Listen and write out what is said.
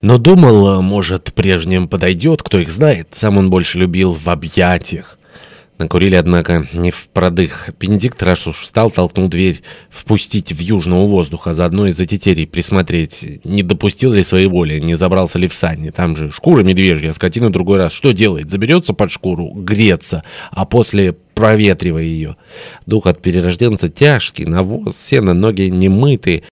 Но думал, может, прежним подойдет, кто их знает. Сам он больше любил в объятиях. Накурили, однако, не в продых. Бенедикт раз уж встал, толкнул дверь, впустить в южного воздуха, заодно и за тетерей присмотреть, не допустил ли своей воли, не забрался ли в сани. Там же шкура медвежья, а скотина другой раз. Что делает? Заберется под шкуру, греться, а после проветривая ее. Дух от перерожденца тяжкий, навоз, сено, ноги немытые.